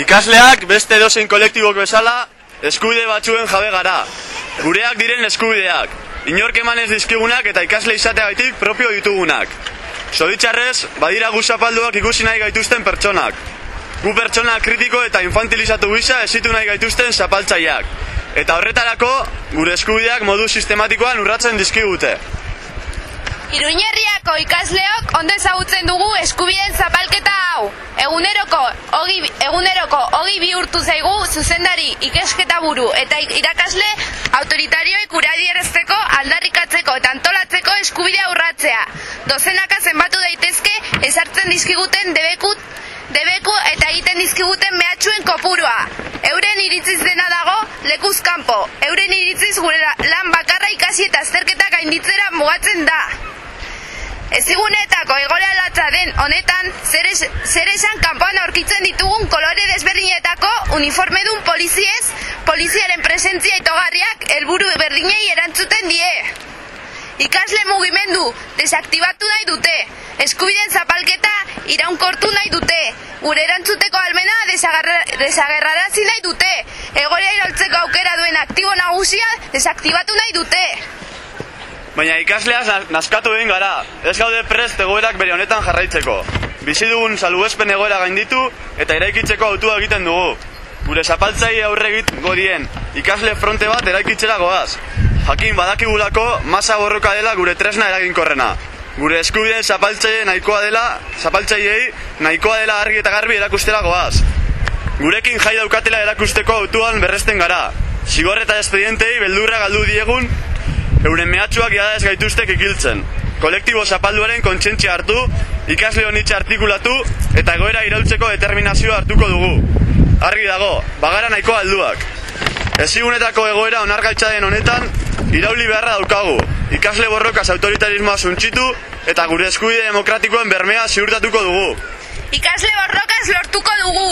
Ikasleak beste edozein kolektibok bezala eskubide batzuen jabe gara. Gureak diren eskubideak, inork eman ez dizkigunak eta ikasle izateagaitik propio ditugunak. Zoditzarrez, badira gu zapalduak ikusi nahi gaituzten pertsonak. Gu pertsona kritiko eta infantilizatu gisa esitu nahi gaituzten zapaltzaileak. Eta horretarako, gure eskubideak modu sistematikoan urratzen dizkigute. Iruñerriako ikasleok ondo ezagutzen dugu eskubideen hau. Eguneroko, ogi, eguneroko ogi bihurtu zaigu zuzendari ikesketa buru eta irakasle autoritarioek gure adierazteko, aldarrikatzeko eta antolatzeko eskubidea urratzea. Dozenaka zenbatu daitezke ezartzen dizkiguten debekut debeku eta egiten dizkiguten mehatxuen kopurua. Euren iritziz dena dago lekuz kanpo. Euren iritziz gure lan bakarra ikasi eta azterketa gainditzera mugatzen da. Ezigunetako egore latza den honetan, zer, es, zer esan kanpoan aurkitzen ditugun kolore desberdinetako uniformedun poliziez, poliziaren presentzia itogarriak helburu berdinei erantzuten die. Ikasle mugimendu desaktibatu nahi dute, eskubiden zapalketa iraunkortu nahi dute, gure erantzuteko almena desagerrarazi nahi dute, egorea iraltzeko aukera duen aktibo nagusia desaktibatu nahi dute. Baina ikasleaz naskatu egin gara, ez gaude prest egoerak bere honetan jarraitzeko. Bizi dugun salbuespen egoera gainditu eta eraikitzeko autua egiten dugu. Gure zapaltzai aurre egiteko dien ikasle fronte bat eraikitzera goaz. Jakin badakigulako masa borroka dela gure tresna eraginkorrena. Gure eskubideen zapaltzaile nahikoa dela, zapaltzaileei nahikoa dela argi eta garbi erakustera goaz. Gurekin jai daukatela erakusteko autuan berresten gara. Zigor eta espedientei beldurra galdu diegun euren mehatxuak jada ez gaituztek ikiltzen. Kolektibo zapalduaren kontsentzia hartu, ikasle honitza artikulatu eta egoera irautzeko determinazioa hartuko dugu. Argi dago, bagara nahiko alduak. Ezigunetako egoera onargaitza den honetan, irauli beharra daukagu. Ikasle borrokaz autoritarismoa suntxitu eta gure eskubide demokratikoen bermea ziurtatuko dugu. Ikasle borrokaz lortuko dugu,